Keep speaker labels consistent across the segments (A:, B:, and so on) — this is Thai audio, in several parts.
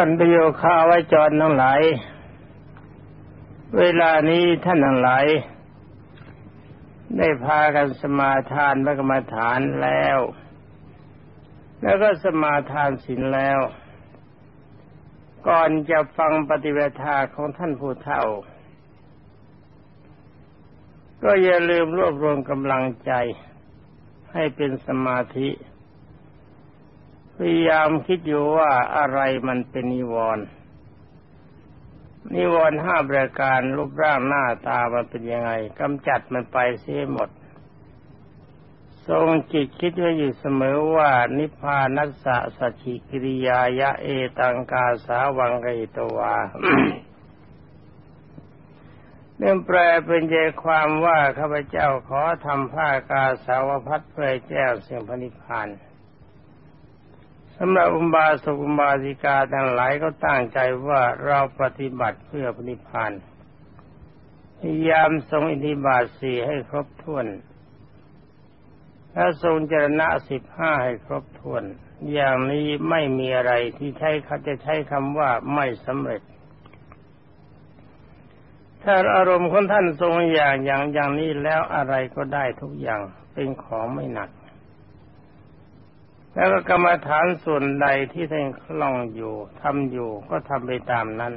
A: ท่านประโยคาไว้จรทั้งหลาย เวลานี้ท่านทั้งหลาย ได้พากันสมาทานพระกรรมฐานแล้ว แล้วก็สมาทานศีลแล้ว ก่อนจะฟังปฏิเวทาของท่านผู้เฒ่า ก็อย่าลืมรวบรวมกำลังใจให้เป็นสมาธิ พยายามคิดอยู่ว่าอะไรมันเป็นนิวรณ์นิวรณ์ห้าประการรูปร่างหน้าตามันเป็นยังไงกำจัดมันไปเสียหมด ทรงจิตคิดไว้อยู่เสมอว่า นิพพานัสสะสัจิกิริยายะเอตังกาสาวังกิตวาเรื่องแปลเป็นใจความว่าข้าพเจ้าขอทำผ้ากาสาวพัดเพื่อแจ้งเสียงพระนิพพาน สำหรับอุบาสกอุบาสิกาทั้งหลายก็ตั้งใจว่าเราปฏิบัติเพื่อพนิพพานพยายามทรงอิทธิบาทสี่ให้ครบถ้วนและทรงจรณะสิบห้าให้ครบถ้วน อย่างนี้ไม่มีอะไรที่ใช้เขาจะใช้คำว่าไม่สำเร็จ ถ้าอารมณ์ของท่านทรงอย่างอย่างอย่างนี้แล้วอะไรก็ได้ทุกอย่างเป็นของไม่หนัก แล้วก็กรรมฐานส่วนใดที่ท่านคล่องอยู่ทำอยู่ก็ทำไปตามนั้น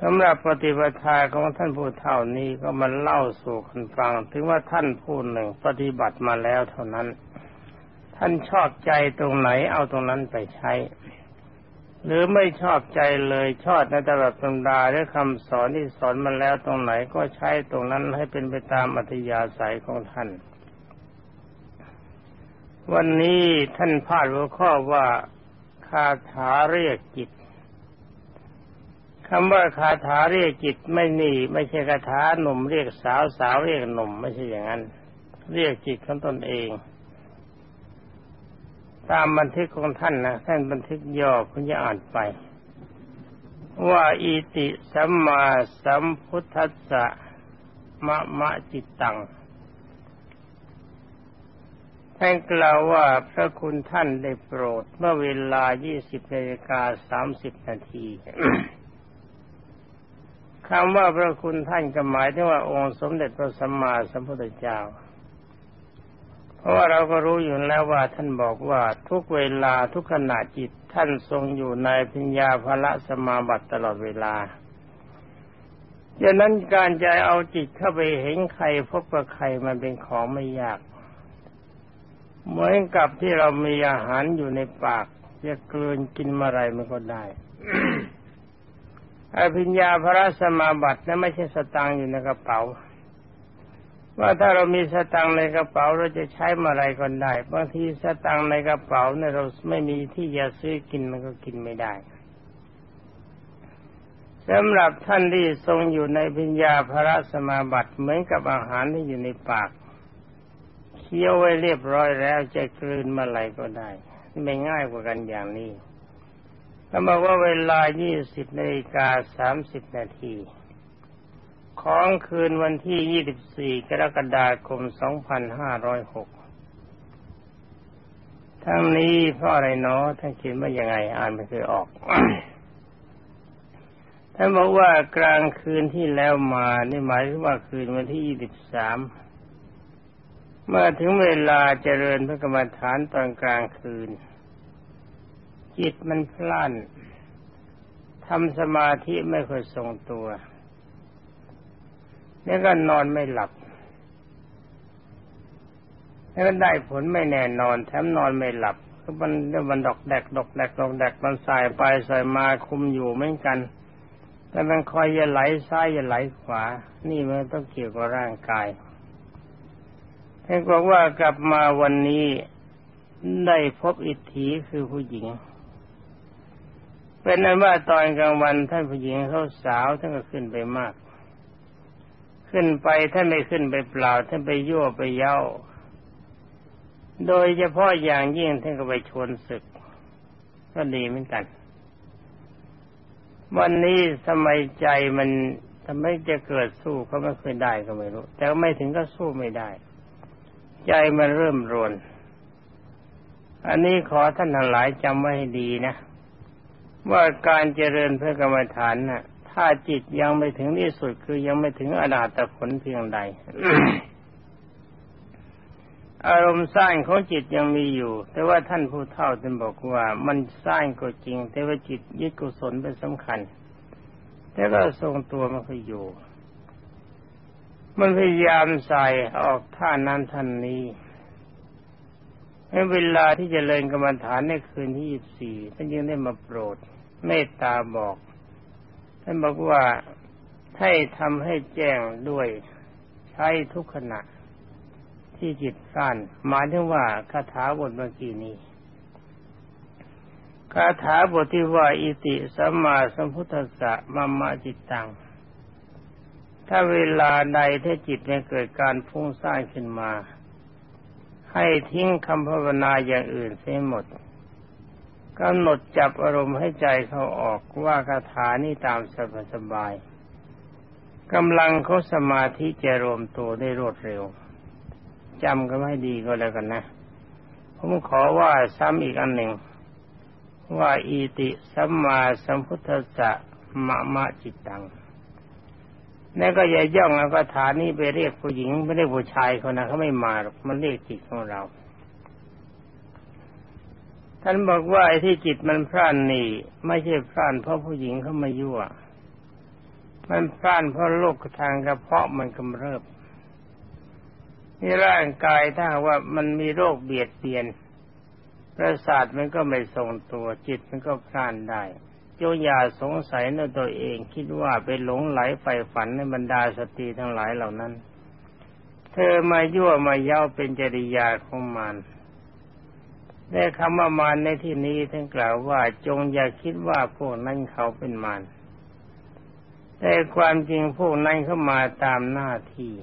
A: สำหรับปฏิปทาของท่านผู้เท่านี้ก็มาเล่าสู่คนฟัง ถึงว่าท่านผู้หนึ่งปฏิบัติมาแล้วเท่านั้น ท่านชอบใจตรงไหนเอาตรงนั้นไปใช้ หรือไม่ชอบใจเลยชอบในตลอดตำราหรือคำสอนที่สอนมาแล้วตรงไหนก็ใช้ตรงนั้นให้เป็นไปตามอัธยาศัยของท่าน วันนี้ท่านพาดหัวข้อว่าคาถาเรียกจิตคำว่าคาถาเรียกจิตไม่นี่ไม่ใช่คาถาหนุ่มเรียกสาวสาวเรียกหนุ่มไม่ใช่อย่างนั้น เรียกจิตของตนเอง ตามบันทึกของท่านนะท่านบันทึกย่อคุณจะอ่านไป ว่าอิติสัมมาสัมพุทธัสสะมะมะจิตตัง ท่านกล่าวว่าพระคุณท่านได้โปรดเมื่อเวลา 20นาฬิกา30 นาทีคำว่าพระคุณท่านก็หมายถึงว่าองค์สมเด็จพระสัมมาสัมพุทธเจ้า เพราะว่าเราก็รู้อยู่แล้วว่าท่านบอกว่าทุกเวลาทุกขณะจิตท่านทรงอยู่ในพิญญาภละสมาบัติตลอดเวลาดังนั้นการใจเอาจิตเข้าไปเห็นใครพบกับใครมันเป็นของไม่ยาก เหมือนกับที่เรามีอาหารอยู่ในปากจะกลืนกินเมื่อไรมันก็ได้อภิญญาพระสมาบัตินั้นไม่ใช่สตังอยู่ในกระเป๋า ว่าถ้าเรามีสตังในกระเป๋าเราจะใช้เมื่อไรก็ได้บางทีสตังในกระเป๋าเนี่ยเราไม่มีที่จะซื้อกินมันก็กินไม่ได้สำหรับท่านที่ทรงอยู่ในพิญญาพระสมาบัติเหมือนกับอาหารที่อยู่ในปาก เคี้ยวไว้เรียบร้อยแล้วจะกลืนเมื่อไหร่ก็ได้ไม่ง่ายกว่ากันอย่างนี้เขาบอกว่าเวลา 20นาฬิกา30 นาที ของคืนวันที่ 24 กรกฎาคม 2506 ทั้งนี้เพราะอะไรเนาะท่านเขียนว่ายังไง อ่านไม่เคยออก ท่านบอกว่ากลางคืนที่แล้วมา นี่หมายถึงว่าคืนวันที่ 23 เมื่อถึงเวลาเจริญพระกรรมฐานตอนกลางคืน จิตมันพล่นทำสมาธิไม่ค่อยทรงตัว แล้วก็นอนไม่หลับ แล้วก็ได้ผลไม่แน่นอนแถมนอนไม่หลับก็มันมันดอกแดกดอกแดกดอกแดกมันสายไปสายมาคุมอยู่เหมือนกันแต่มันคอยจะไหลซ้ายจะไหลขวา นี่มันต้องเกี่ยวกับร่างกาย ท่านบอกว่ากลับมาวันนี้ได้พบอิทธิคือผู้หญิง เป็นนั้นว่าตอนกลางวันท่านผู้หญิงเขาสาวท่านก็ขึ้นไปมาก ขึ้นไปท่านไม่ขึ้นไปเปล่า ท่านไปยั่วไปเย้า โดยเฉพาะอย่างยิ่งท่านก็ไปชวนศึก ก็ดีเหมือนกัน วันนี้สมัยใจมันทำไมจะเกิดสู้เขาไม่เคยได้ก็ไม่รู้ แต่ไม่ถึงก็สู้ไม่ได้ ใจมันเริ่มรวน อันนี้ขอท่านทั้งหลายจำไว้ให้ดีนะ ว่าการเจริญเพื่อกรรมฐานน่ะ ถ้าจิตยังไม่ถึงที่สุดคือยังไม่ถึงอนาตผลเพียงใด อารมณ์สร้างของจิตยังมีอยู่ แต่ว่าท่านผู้เฒ่าท่านบอกว่ามันสร้างก็จริง แต่ว่าจิตยึดกุศลเป็นสำคัญ แต่ก็ทรงตัวมันก็อยู่ มันพยายามใส่ออกท่านั้นท่านนี้ในเวลาที่จเจริญกรรมฐานในคืนที่ยี่สี่ท่านยังได้มาโปรด เมตตาบอกท่านบอกว่าให้ทำให้แจ้งด้วยใช้ทุกขณะที่จิตสั้นหมายถึงว่าคาถาบทเมื่อกี้นี้คาถาบทที่ว่าอิติสัมมาสัมพุทธัสสะมัมมะจิตตัง ถ้าเวลาใดถ้าจิตไม่เกิดการฟุ้งซ่านขึ้นมา ให้ทิ้งคำภาวนาอย่างอื่นเสียหมดกำหนดจับอารมณ์ให้ใจเขาออกว่าคาถานี้ตามสบายกำลังเขาสมาธิจะรวมตัวได้รวดเร็วจำกันให้ดีก็แล้วกันนะ ผมขอว่าซ้ำอีกอันหนึ่ง ว่าอีติสัมมาสัมพุทธัสสะมะมะจิตตัง นั่นก็อย่าย่องแล้วก็ฐานนี้ไปเรียกผู้หญิงไม่ได้ผู้ชายคนนะเขาไม่มาหรอกมันเรียกจิตของเรา ท่านบอกว่าไอ้ที่จิตมันพร่านนี่ ไม่ใช่พร่านเพราะผู้หญิงเขามายั่ว มันพร่านเพราะโรคทางกระเพาะมันกำเริบนี่ร่างกายถ้าว่ามันมีโรคเบียดเบียนประสาทมันก็ไม่ทรงตัวจิตมันก็พลานได้ โยอย่าสงสัยในตัวเองคิดว่าไปหลงไหลใฝ่ฝันในบรรดาสตรีทั้งหลายเหล่านั้น เธอมายั่วมาเย้าเป็นจริยาของมารได้คำว่ามารในที่นี้ท่านกล่าวว่าจงอย่าคิดว่าพวกนั้นเขาเป็นมารแต่ความจริงพวกนั้นเข้ามาตามหน้าที่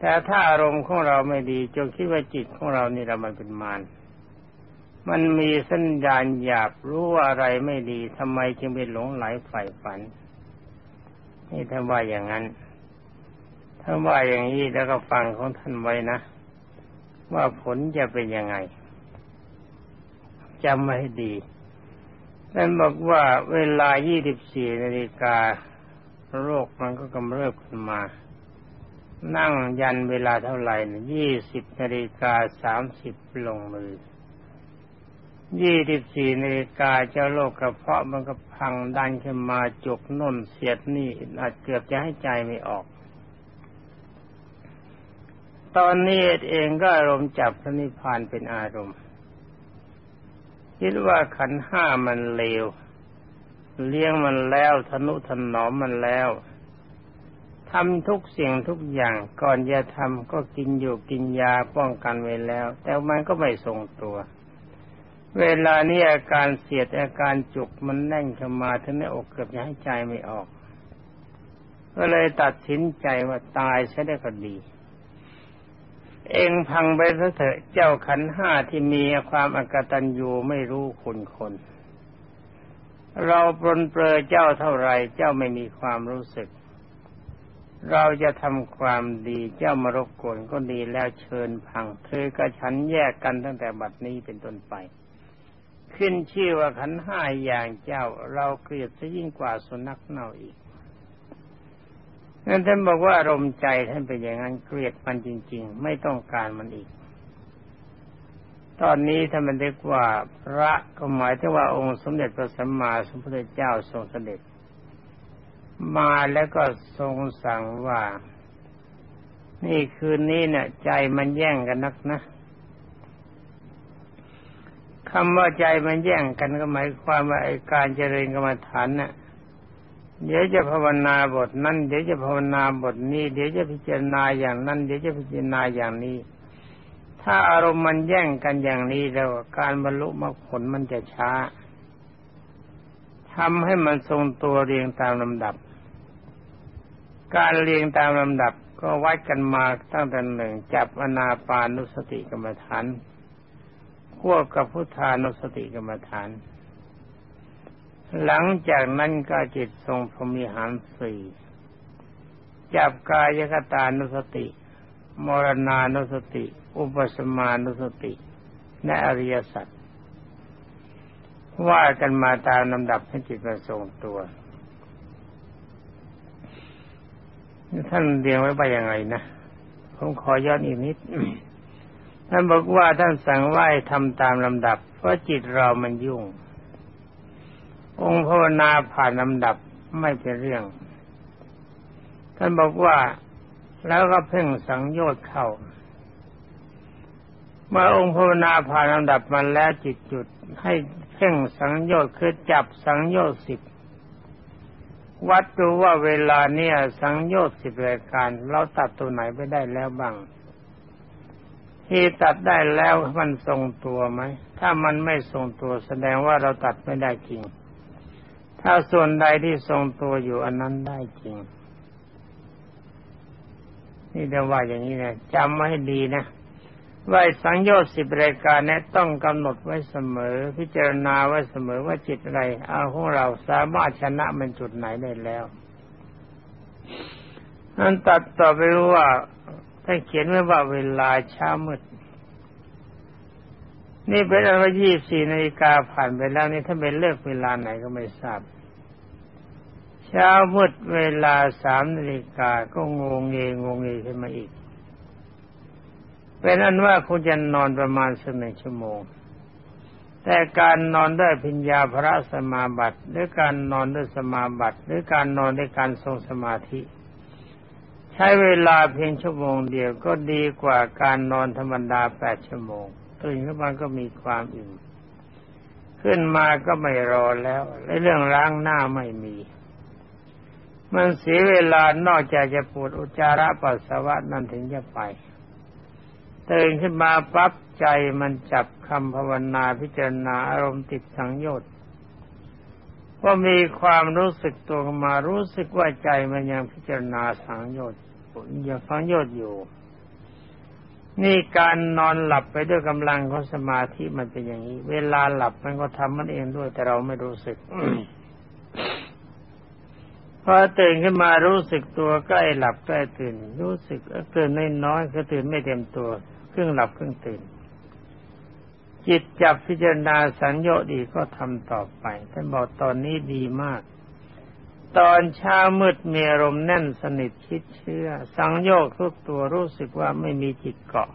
A: แต่ถ้าอารมณ์ของเราไม่ดีจงคิดว่าจิตของเรานี่เรามันเป็นมาร มันมีสัญญาณหยาบรู้อะไรไม่ดีทำไมจึงไปหลงไหลใฝ่ฝัน นี่ท่านว่าอย่างนั้น ถ้าว่าอย่างนี้แล้วก็ฟังของท่านไว้นะ ว่าผลจะเป็นยังไงจำไว้ให้ดีท่านบอกว่าเวลา 24 นาฬิกาโรคมันก็กำเริบขึ้นมา นั่งยันเวลาเท่าไหร่ยี่สิบนาฬิกาสามสิบลงมือ ยี่สิบสี่นาฬิกาเจ้าโรคกระเพาะมันก็พังดันขึ้นมาจุกน่นเสียดนี่อาจเกือบจะให้ใจไม่ออก ตอนนี้เองก็อารมณ์จับพระนิพพานเป็นอารมณ์ คิดว่าขันห้ามันเลว เลี้ยงมันแล้วทนุถนอมมันแล้วทำทุกสิ่งทุกอย่างก่อนจะทำก็กินอยู่กินยาป้องกันไว้แล้ว แต่มันก็ไม่ทรงตัว เวลานี้อาการเสียดอาการจุกมันแน่นเข้ามาถึงในอกเกือบจะให้ใจไม่ออก ก็เลยตัดสินใจว่าตายใช้ได้ก็ดี เองพังไปซะเถอะเจ้าขันห้าที่มีความอกตัญญูไม่รู้คุณคน เราปรนเปรอเจ้าเท่าไรเจ้าไม่มีความรู้สึก เราจะทำความดีเจ้ามารบกวนก็ดีแล้วเชิญพังเธอกับฉันแยกกันตั้งแต่บัดนี้เป็นต้นไป ขึ้นชื่อว่าขันห้าอย่างเจ้า เราเกลียดซะยิ่งกว่าสุนัขเน่าอีกนั่นท่านบอกว่าอารมณ์ใจท่านเป็นอย่างนั้นเกลียดมันจริง ๆ ไม่ต้องการมันอีก ตอนนี้ท่านมันเรียกว่าพระก็หมายถึงว่าองค์สมเด็จพระสัมมาสัมพุทธเจ้าทรงเสด็จ มาแล้วก็ทรงสั่งว่า นี่คืนนี้เนี่ยใจมันแย่งกันนักนะ คำว่าใจมันแย่งกันก็หมายความว่าไอ้การเจริญกรรมฐานน่ะเดี๋ยวจะภาวนาบทนั้นเดี๋ยวจะภาวนาบทนี้ เดี๋ยวจะพิจารณาอย่างนั้น เดี๋ยวจะพิจารณาอย่างนี้ ถ้าอารมณ์มันแย่งกันอย่างนี้แล้วการบรรลุมรรคผลมันจะช้าทำให้มันทรงตัวเรียงตามลำดับ การเรียงตามลำดับก็วัดกันมาตั้งแต่หนึ่งจับอนาปานุสติกรรมฐาน วบกับพุทธานุสติกรรมฐาน หลังจากนั้นก็จิตทรงพรมิหารสี่จับกายคตานุสติ มรณานุสติ อุปสมานุสติและอริยสัจว่ากันมาตามลำดับให้จิตมันทรงตัวท่านเรียงไว้ไปยังไงนะ ผมขอย้อนอีกนิด ท่านบอกว่าท่านสั่งไหว้ทำตามลำดับ เพราะจิตเรามันยุ่ง องค์ภาวนาผ่านลำดับไม่เป็นเรื่อง ท่านบอกว่าแล้วก็เพ่งสังโยชน์เข้า เมื่อองค์ภาวนาผ่านลำดับมาแล้วจิตจุดให้เพ่งสังโยชน์คือจับสังโยชน์สิบวัดดูว่าเวลาเนี่ยสังโยชน์สิบรายการ เราตัดตัวไหนไปได้แล้วบ้าง ที่ตัดได้แล้วมันทรงตัวไหม ถ้ามันไม่ทรงตัวแสดงว่าเราตัดไม่ได้จริง ถ้าส่วนใดที่ทรงตัวอยู่อันนั้นได้จริง นี่เดี๋ยวว่าอย่างนี้นะจำไว้ให้ดีนะว่าสังโยชน์สิบรายการนี้ต้องกำหนดไว้เสมอ พิจารณาไว้เสมอว่าจิตอะไรเอาของเราสามารถชนะมันจุดไหนได้แล้วนั่นตัดต่อไปว่า ท่านเขียนไว้ว่าเวลาเช้ามืด นี่เป็นอันว่ายี่สี่นาฬิกาผ่านไปแล้วนี่ถ้าเป็นเลิกเวลาไหนก็ไม่ทราบ เช้ามืดเวลาสามนาฬิกาก็งงเงงงเงขึ้นมาอีก เป็นอันว่าคุณจะนอนประมาณสักหนึ่งชั่วโมง แต่การนอนด้วยพิญญาพระสมาบัติหรือการนอนด้วยสมาบัติหรือการนอนด้วยการทรงสมาธิ ใช้เวลาเพียงชั่วโมงเดียวก็ดีกว่าการนอนธรรมดาแปดชั่วโมงตื่นขึ้นมาก็มีความอิ่มขึ้นมาก็ไม่รอแล้วเรื่องล้างหน้าไม่มี มันเสียเวลานอกจากจะปวดอุจจาระปัสสาวะนั่นถึงจะไปตื่นขึ้นมาปั๊บใจมันจับคำภาวนาพิจารณาอารมณ์ติดสังโยชน์ ก็มีความรู้สึกตัวมารู้สึกว่าใจมันยังพิจารณาสังโยชน์ยังสังโยชน์อยู่ นี่การนอนหลับไปด้วยกำลังของสมาธิมันเป็นอย่างนี้ เวลาหลับมันก็ทำมันเองด้วย แต่เราไม่รู้สึกพอตื่นขึ้นมารู้สึกตัวใกล้หลับใกล้ตื่น รู้สึกตื่นน้อยๆก็ตื่นไม่เต็มตัวครึ่งหลับครึ่งตื่น จิตจับพิจารณาสัญญาดีก็ทำต่อไปท่านบอกตอนนี้ดีมาก ตอนเช้ามืดมีอารมณ์แน่นสนิทคิดเชื่อ สังโยกทุกตัวรู้สึกว่าไม่มีจิตเกาะ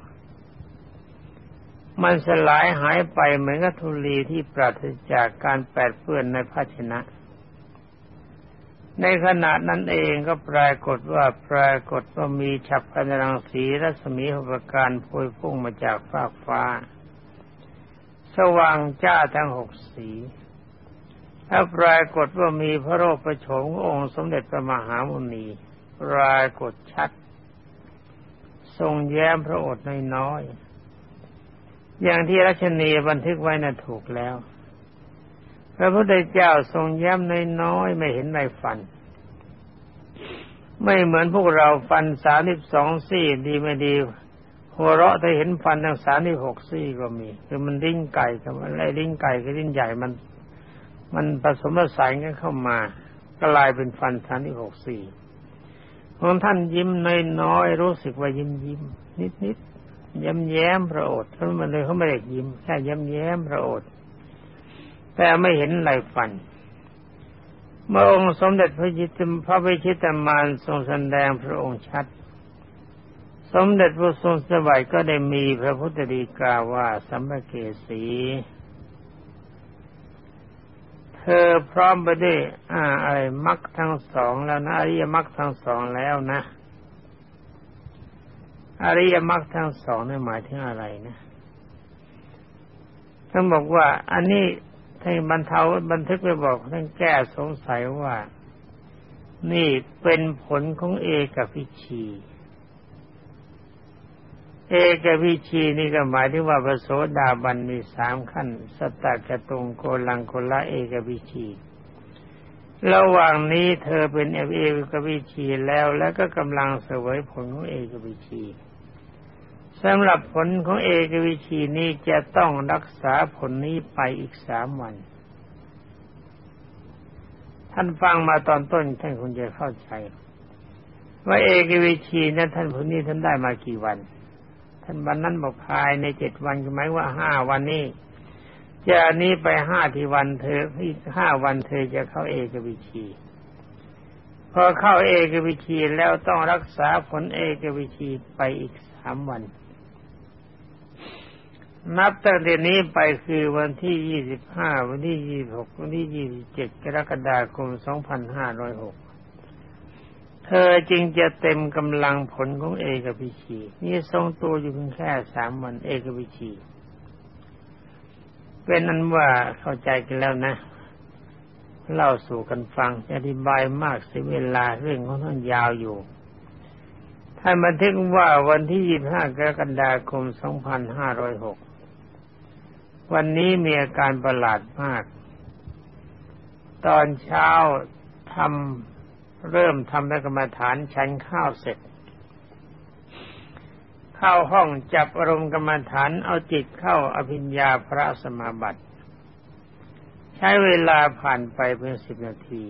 A: มันสลายหายไปเหมือนกับธุลีที่ปราศจากการแปดเปื้อนในภาชนะ ในขณะนั้นเองก็ปรากฏว่าปรากฏว่ามีฉับพันรังสีรัศมีหุปการพวยพุ่งมาจากฟากฟ้า สว่างจ้าทั้งหกสีถ้าปรากฏว่ามีพระโรคประโฉมองค์สมเด็จพระมหามุนีปรากฏชัด ทรงแย้มพระโอษฐ์น้อยๆอย่างที่รัชนีบันทึกไว้น่ะถูกแล้ว พระพุทธเจ้าทรงแย้มน้อยๆไม่เห็นในฟัน ไม่เหมือนพวกเราฟันสามสิบสองซี่ดีไม่ดี หัวเราะถ้าเห็นฟันทั้งสามสิบหกซี่ก็มี คือมันดิ้งไก่กับอะไรดิ้งไก่กับดิ้นใหญ่มัน มันผสมผสานกันเข้ามากลายเป็นฟันทันที่หกสี่ของท่านยิ้มน้อยๆรู้สึกว่ายิ้มยิ้มนิดนิดย้มแย้มพระโอษฐ์ท่านมันเลยเขาไม่ได้ยิ้มแค่ย้มแย้มพระโอษฐ์แต่ไม่เห็นลายฟัน เมื่อองค์สมเด็จพระจิตพระวิชิตมานทรงแสดงพระองค์ชัด สมเด็จพระทรงสวัยก็ได้มีพระพุทธดีกาว่าสัมภเกสีเธอพร้อมไปด้วยอ่าอะไรมรรคทั้งสองแล้วนะอริยมรรคทั้งสองแล้วนะ อริยมรรคทั้งสองนี่หมายถึงอะไรนะท่านบอกว่า อันนี้ท่านบรรเทาบันทึกไปบอกท่านแก้สงสัยว่า นี่เป็นผลของเอกพิชี เอกวิชีนี่ก็หมายถึงว่าพระโสดาบันมีสามขั้น สตกะตงโกลังโกละเอกวิชีระหว่างนี้เธอเป็นเอกวิชีแล้วแล้วก็กำลังเสวยผลของเอกวิชีสำหรับผลของเอกวิชีนี้จะต้องรักษาผลนี้ไปอีกสามวัน ท่านฟังมาตอนต้นท่านคงจะเข้าใจ ว่าเอกวิชีนั้นท่านผลนี้ท่านได้มากี่วัน ท่านวันนั้นบอกภายในเจ็ดวันหมายว่าห้าวันนี้จากนี้ไปห้าที่วันเธออีกห้าวันเธอจะเข้าเอกวิชี พอเข้าเอกวิชีแล้วต้องรักษาผลเอกวิชีไปอีกสามวัน นับตั้งแต่นี้ไปคือวันที่ยี่สิบห้าวันที่ยี่หกวันที่ยี่สิบเจ็ดกรกฎาคมสองพันห้าร้อยหก เธอจึงจะเต็มกำลังผลของเอกวิชีนี่ทรงตัวอยู่เพียงแค่สามวันเอกวิชีเป็นนั้นว่าเข้าใจกันแล้วนะ เล่าสู่กันฟังอธิบายมากเสียเวลาเรื่องของท่านยาวอยู่ท่านบันทึกว่าวันที่ 25 กรกฎาคม 2506 วันนี้มีอาการประหลาดมาก ตอนเช้าทำ เริ่มทำกรรมฐานชั้นข้าวเสร็จ เข้าห้องจับอารมณ์กรรมฐานเอาจิตเข้าอภิญญาพระสมาบัติ ใช้เวลาผ่านไปเพียงสิบนาที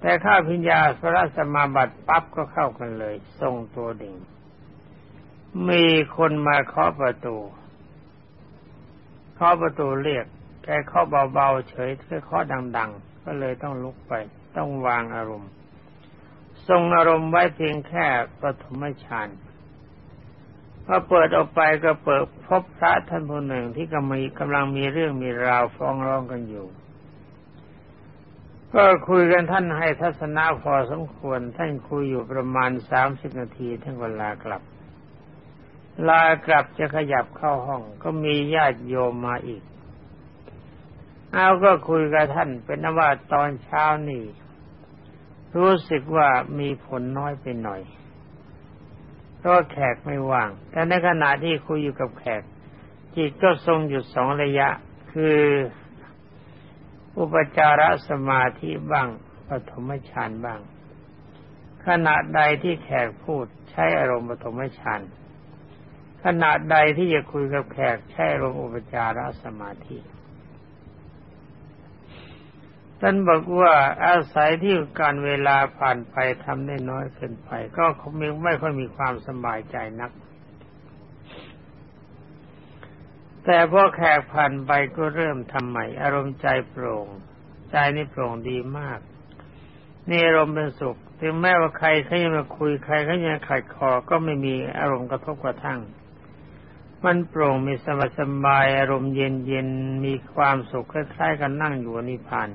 A: แต่ข้าพิญญาสระสมาบัติปั๊บก็เข้ากันเลย ทรงตัวดิ่ง มีคนมาเคาะประตูเคาะประตูเรียกแกเคาะเบาๆเฉยแค่เคาะดัง ๆ ก็เลยต้องลุกไป ต้องวางอารมณ์ ทรงอารมณ์ไว้เพียงแค่ปฐมฌานพอเปิดออกไปก็เปิดพบพระท่านผู้หนึ่งที่กำลังกำลังมีเรื่องมีราวฟ้องร้องกันอยู่ ก็คุยกันท่านให้ทัศนะพอสมควร ท่านคุยอยู่ประมาณสามสิบนาทีท่านก็ลากลับ ลากลับจะขยับเข้าห้อง ก็มีญาติโยมมาอีก เอาก็คุยกับท่านเป็นนว่าตอนเช้านี่ รู้สึกว่ามีผลน้อยไปหน่อยราะแขกไม่ว่าง แต่ในขณะที่คุยอยู่กับแขก จิตก็ทรงอยู่สองระยะ คือ อุปจารสมาธิบ้างปฐมฌานบ้าง ขณะใดที่แขกพูดใช้อารมณ์ปฐมฌานขณะใดที่จะคุยกับแขกใช้อารมณ์อุปจารสมาธิ ท่านบอกว่าอาศัยที่การเวลาผ่านไปทำได้น้อยเกินไป ก็ไม่ไม่ค่อยมีความสบายใจนัก แต่พอแขกผ่านไปก็เริ่มทำใหม่ อารมณ์ใจโปร่ง ใจนี่โปร่งดีมาก นี่อารมณ์เป็นสุข ถึงแม้ว่าใครเขาจะมาคุยใครเขาจะขัดคอก็ไม่มีอารมณ์กระทบกระทั่ง มันโปร่งมีสบายสบายอารมณ์เย็นเย็นมีความสุขคล้ายๆกันนั่งอยู่นิพพาน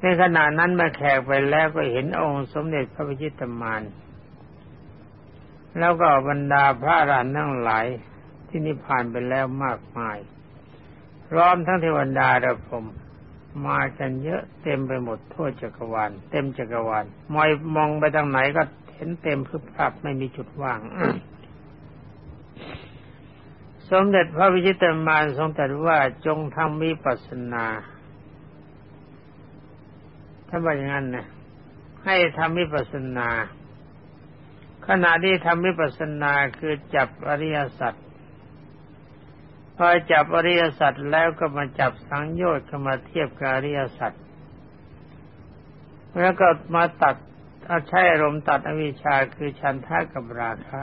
A: ในขณะนั้นมาแขกไปแล้วก็เห็นองค์สมเด็จพระพิชิตมารแล้วก็บรรดาพระอรหันต์ทั้งหลายที่นิพพานไปแล้วมากมาย พร้อมทั้งเทวดาระพรมมากันเยอะเต็มไปหมดทั่วจักรวาลเต็มจักรวาลมอยมองไปทางไหนก็เห็นเต็มพึบพับไม่มีจุดว่าง สมเด็จพระวิชิตมารทรงตรัสว่าจงทำมีปัสนา ถ้าว่าอย่างนั้นนะให้ทำวิปัสสนา ขณะที่ทำวิปัสสนาคือจับอริยสัจพอจับอริยสัจแล้วก็มาจับสังโยชน์เข้ามาเทียบกับอริยสัจแล้วก็มาตัดเอาใช้อารมณ์ตัดอวิชชาคือชันทะกับราคะ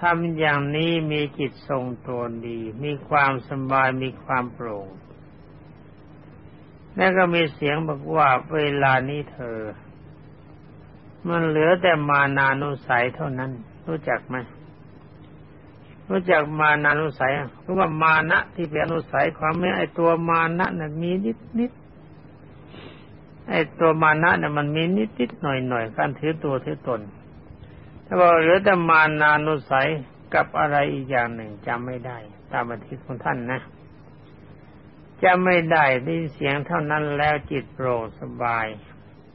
A: ทำอย่างนี้มีจิตทรงตัวดี มีความสบายมีความโปร่ง แล้วก็มีเสียงบอกว่าเวลานี้เธอ มันเหลือแต่มานานุสัยเท่านั้น รู้จักไหมรู้จักมานานุสัยเพราะว่ามานะที่เป็นอนุสัยความไม่ไอตัวมานะน่ะมีนิดนิดไอตัวมานะน่ะมันมีนิดนิดหน่อยหน่อยการถือตัวถือตนถ้าบอกเหลือแต่มานานุสัยกับอะไรอีกอย่างหนึ่งจำไม่ได้ ตามบันทึกของท่านนะ จะไม่ได้ได้เสียงเท่านั้นแล้วจิตโปร่งสบาย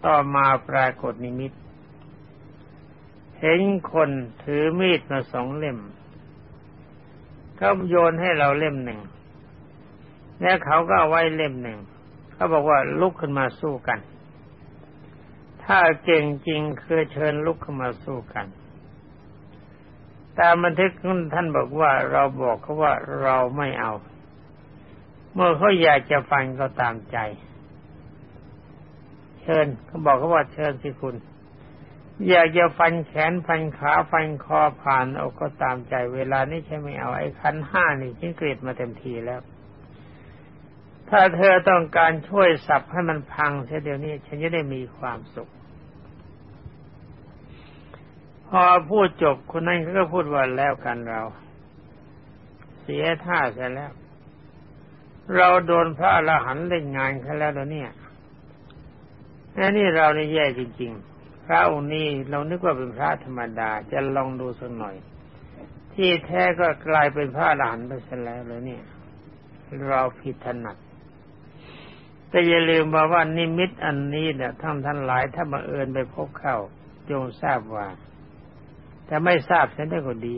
A: ต่อมาปรากฏนิมิต เห็นคนถือมีดมาสองเล่มเขาโยนให้เราเล่มหนึ่ง แล้วเขาก็เอาไว้เล่มหนึ่ง เขาบอกว่าลุกขึ้นมาสู้กัน ถ้าเก่งจริงคือเชิญลุกขึ้นมาสู้กันตามบันทึกท่านบอกว่าเราบอกเขาว่าเราไม่เอา เมื่อเขาอยากจะฟังก็ตามใจ เชิญเขาบอกเขาว่าเชิญสิคุณ
B: อยากจะฟันแขนฟันขาฟันคอผ่านเอาก็ตามใจ เวลานี้ใช่ไม่เอาไอ้คันห้านี่ฉันเกลียดมาเต็มทีแล้ว ถ้าเธอต้องการช่วยสับให้มันพังเสียเดี๋ยวนี้ ฉันจะได้มีความสุข พอพูดจบคนนั้นเขาก็พูดว่าแล้วกันเรา เสียท่าเสียแล้ว เราโดนพระอรหันต์เล่นงานเขาแล้วเนี่ยนี่นี่เรานี่แย่จริง ๆ พระองค์นี้เรานึกว่าเป็นพระธรรมดา จะลองดูสักหน่อย ที่แท้ก็กลายเป็นพระอรหันต์ไปซะแล้วเลยเนี่ย เราผิดถนัดแต่อย่าลืมว่าว่านิมิตอันนี้เนี่ยท่านท่านหลายถ้ามาเอิญไปพบเข้าจงทราบว่า แต่ไม่ทราบเส้นได้ก็ดี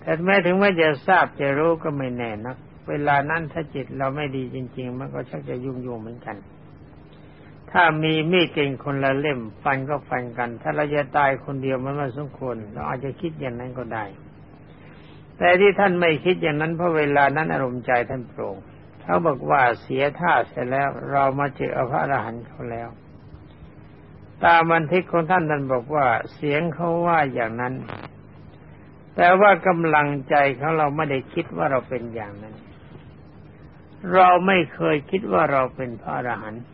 B: แต่แม้ถึงแม้จะทราบจะรู้ก็ไม่แน่นัก เวลานั้นถ้าจิตเราไม่ดีจริง ๆ มันก็ชักจะยุ่งยุ่งเหมือนกัน ถ้ามีมีดเก่งคนละเล่ม ฟันก็ฟันกัน ถ้าเราจะตายคนเดียวมันไม่สมควรเราอาจจะคิดอย่างนั้นก็ได้ แต่ที่ท่านไม่คิดอย่างนั้นเพราะเวลานั้นอารมณ์ใจท่านโปร่งเขาบอกว่าเสียท่าเสร็จแล้ว เรามาเจอพระอรหันต์เขาแล้ว ตามบันทึกของท่านท่านบอกว่าเสียงเขาว่าอย่างนั้นแต่ว่ากำลังใจของเราไม่ได้คิดว่าเราเป็นอย่างนั้น เราไม่เคยคิดว่าเราเป็นพระอรหันต์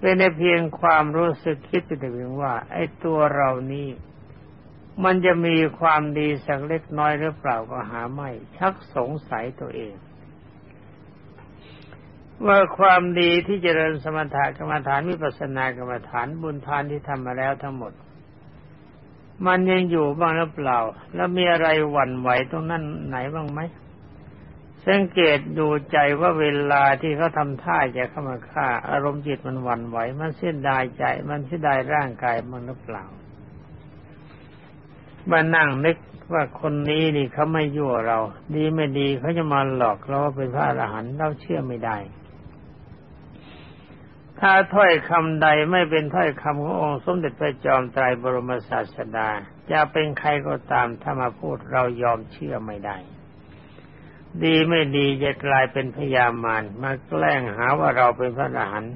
B: เป็นในเพียงความรู้สึกคิดไปแต่เพียงว่า ไอ้ตัวเรานี้มันจะมีความดีสักเล็กน้อยหรือเปล่าก็หาไม่ ชักสงสัยตัวเอง ว่าความดีที่เจริญสมถะกรรมฐานวิปัสสนากรรมฐานบุญทานที่ทำมาแล้วทั้งหมด มันยังอยู่บ้างหรือเปล่า แล้วมีอะไรหวั่นไหวตรงนั้นไหนบ้างไหม สังเกตดูใจว่าเวลาที่เขาทำท่าจะเข้ามาฆ่า อารมณ์จิตมันหวั่นไหว มันเสียดายใจ มันเสียดายร่างกายมันหรือเปล่ามานั่งนึกว่าคนนี้นี่เขาไม่ยั่วเรา ดีไม่ดีเขาจะมาหลอกเราว่าเป็นพระอรหันต์เราเชื่อไม่ได้ ถ้าถ้อยคำใดไม่เป็นถ้อยคำขององค์สมเด็จพระจอมไตรบรมศาสดา จะเป็นใครก็ตามถ้ามาพูดเรายอมเชื่อไม่ได้ ดีไม่ดีจะกลายเป็นพยามารมาแกล้งหาว่าเราเป็นพระอรหันต์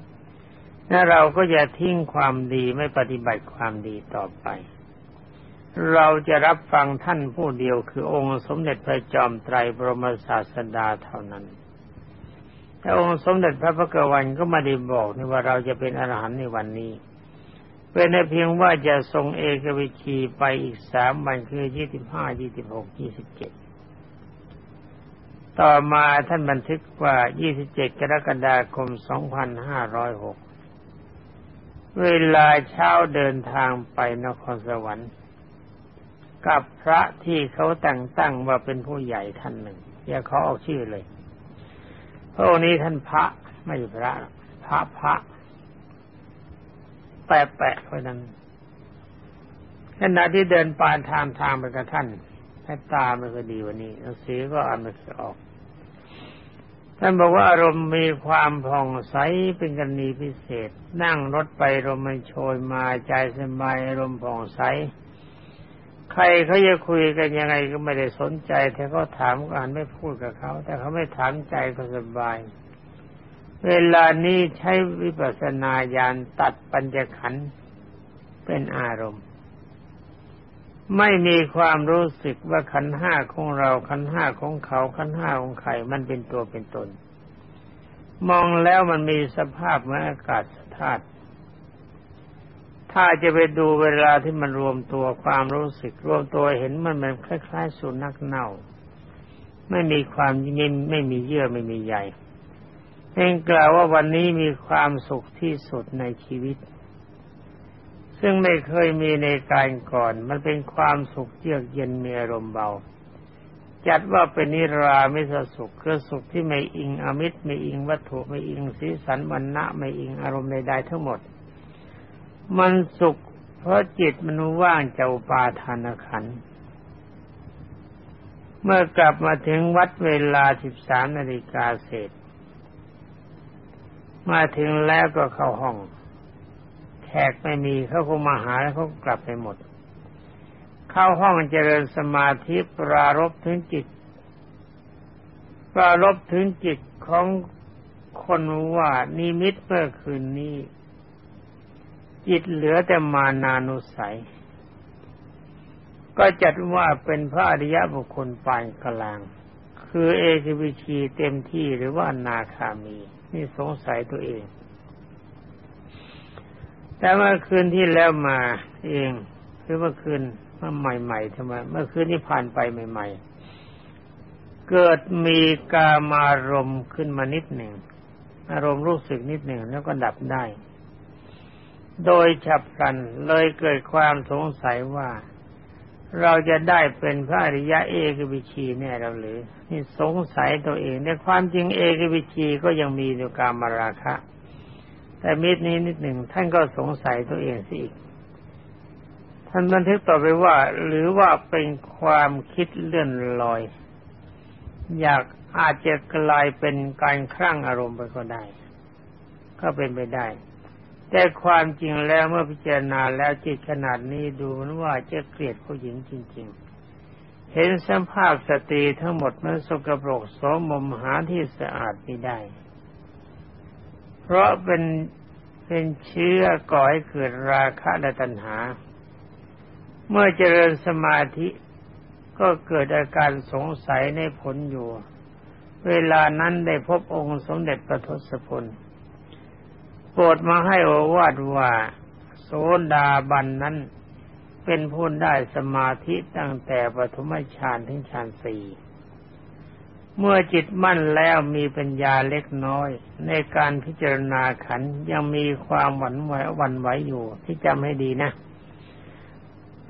B: และเราก็จะทิ้งความดีไม่ปฏิบัติความดีต่อไป เราจะรับฟังท่านผู้เดียวคือองค์สมเด็จพระจอมไตรบรมศาสดาเท่านั้นแต่องค์สมเด็จพระพุทธวันก็ไม่ได้บอกนี่ว่าเราจะเป็นอรหันต์ในวันนี้เป็นในเพียงว่าจะทรงเอกวิชีไปอีกสามวันคือยี่สิบห้ายี่สิบหกยี่สิบเจ็ด ต่อมาท่านบันทึกว่า 27 กรกฎาคม 2506 เวลาเช้าเดินทางไปนครสวรรค์ กับพระที่เขาแต่งตั้งว่าเป็นผู้ใหญ่ท่านหนึ่งอย่าเขาออกชื่อเลยพระองค์นี้ท่านพระไม่ใช่พระ พระพระแปะแปะเพราะนั้นขณะที่เดินปานทางทางไปกับท่าน ให้ตาไม่ค่อยดีวันนี้หนังสือก็อ่านไม่ค่อยออก ท่านบอกว่าอารมณ์มีความผ่องใสเป็นกรณีพิเศษ นั่งรถไปลมมันโชยมาใจสบายอารมณ์ผ่องใส ใครเขาจะคุยกันยังไงก็ไม่ได้สนใจแต่เขาถามก็อ่านไม่พูดกับเขา แต่เขาไม่ถามใจก็สบาย เวลานี้ใช้วิปัสสนาญาณตัดปัญจขันธ์เป็นอารมณ์ ไม่มีความรู้สึกว่าขันห้าของเราขันห้าของเขาขันห้าของใครมันเป็นตัวเป็นตน มองแล้วมันมีสภาพเหมือนอากาศธาตุถ้าจะไปดูเวลาที่มันรวมตัวความรู้สึก รวมตัวเห็นมันมันคล้าย ๆ สุนัขเน่า ไม่มีความยินไม่มีเยื่อไม่มีใยเองกล่าวว่าวันนี้มีความสุขที่สุดในชีวิต ซึ่งไม่เคยมีในการก่อน มันเป็นความสุขเยือกเย็นมีอารมณ์เบา จัดว่าเป็นนิรามิสสุขคือสุขที่ไม่อิงอมิตรไม่อิงวัตถุไม่อิงสีสันวันณะไม่อิงอารมณ์ใดๆทั้งหมด มันสุข เพราะจิตมันว่างเจ้าปาทานขัน เมื่อกลับมาถึงวัดเวลาสิบสามนาฬิกาเศษ มาถึงแล้วก็เข้าห้อง ขกไม่มีเขาคงมาหาแล้วเขากลับไปหมด เข้าห้องเจริญสมาธิปรารบถึงจิต ปรารบถึงจิตของคนว่านิมิตเมื่อคืนนี้ จิตเหลือแต่มานานุสัย ก็จัดว่าเป็นพระอริยบุคคลปานกลาง คือเอกิวิชีเต็มที่หรือว่านาคามี นี่สงสัยตัวเอง แต่เมื่อคืนที่แล้วมาเองคือเมื่อคืนเมื่อใหม่ๆทำไมเมื่อคืนที่ผ่านไปใหม่ ๆ เกิดมีกามารมณ์ขึ้นมานิดหนึ่งอารมณ์รู้สึกนิดหนึ่งแล้วก็ดับได้ โดยฉับพลันเลยเกิดความสงสัยว่าเราจะได้เป็นพระอริยะเอกวิชีแน่เราหรือ นี่สงสัยตัวเองในความจริงเอกวิชีก็ยังมีอยู่กามราคะ แต่มิตรนี้นิดหนึ่งท่านก็สงสัยตัวเองสิอีกท่านบันทึกต่อไปว่า หรือว่าเป็นความคิดเลื่อนลอย อยากอาจจะกลายเป็นการคลั่งอารมณ์ไปก็ได้ ก็เป็นไปได้ แต่ความจริงแล้วเมื่อพิจารณาแล้วจิตขนาดนี้ดูมันว่าจะเกลียดผู้หญิงจริง ๆ เห็นสภาพสตรีทั้งหมดมันสกปรกโสมมหาที่สะอาดไม่ได้ เพราะเป็นเป็นเชื้อก่อให้เกิดราคะและตัณหา เมื่อเจริญสมาธิก็เกิดอาการสงสัยในผลอยู่ เวลานั้นได้พบองค์สมเด็จพระทศพลโปรดมาให้โอวาดว่า โสดาบันนั้นเป็นผู้ได้สมาธิตั้งแต่ปฐมฌานถึงฌานสี่ เมื่อจิตมั่นแล้วมีปัญญาเล็กน้อย ในการพิจารณาขันยังมีความหวั่นไหวหวั่นไหวอยู่ที่จำให้ดีนะ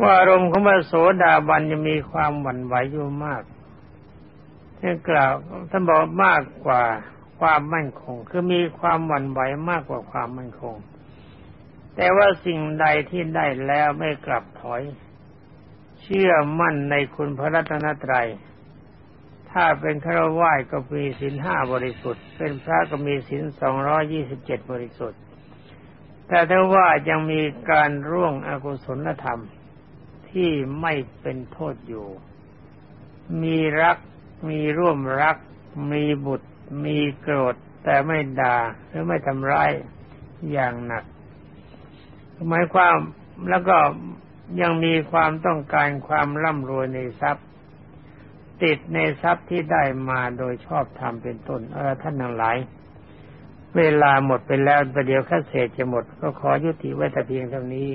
B: ว่าอารมณ์ของพระโสดาบันจะมีความหวั่นไหวอยู่มากท่านกล่าวท่านบอกมากกว่าความมั่นคง คือมีความหวั่นไหวมากกว่าความมั่นคง แต่ว่าสิ่งใดที่ได้แล้วไม่กลับถอย เชื่อมั่นในคุณพระรัตนตรัย ถ้าเป็นฆราวาสก็มีศีลห้าบริสุทธิ์ เป็นพระก็มีศีลสองร้อยี่สิบเจ็ดบริสุทธิ์ แต่ถ้าว่ายังมีการร่วงอกุศลธรรมที่ไม่เป็นโทษอยู่ มีรัก มีร่วมรัก มีบุตร มีโกรธ แต่ไม่ด่าหรือไม่ทำร้ายอย่างหนัก หมายความแล้วก็ยังมีความต้องการความร่ำรวยในทรัพย์ ติดในทรัพย์ที่ได้มาโดยชอบธรรมเป็นต้นเออท่านทั้งหลาย เวลาหมดไปแล้วประเดี๋ยวแค่เศษจะหมด ก็ขอยุติไว้แต่เพียงเท่านี้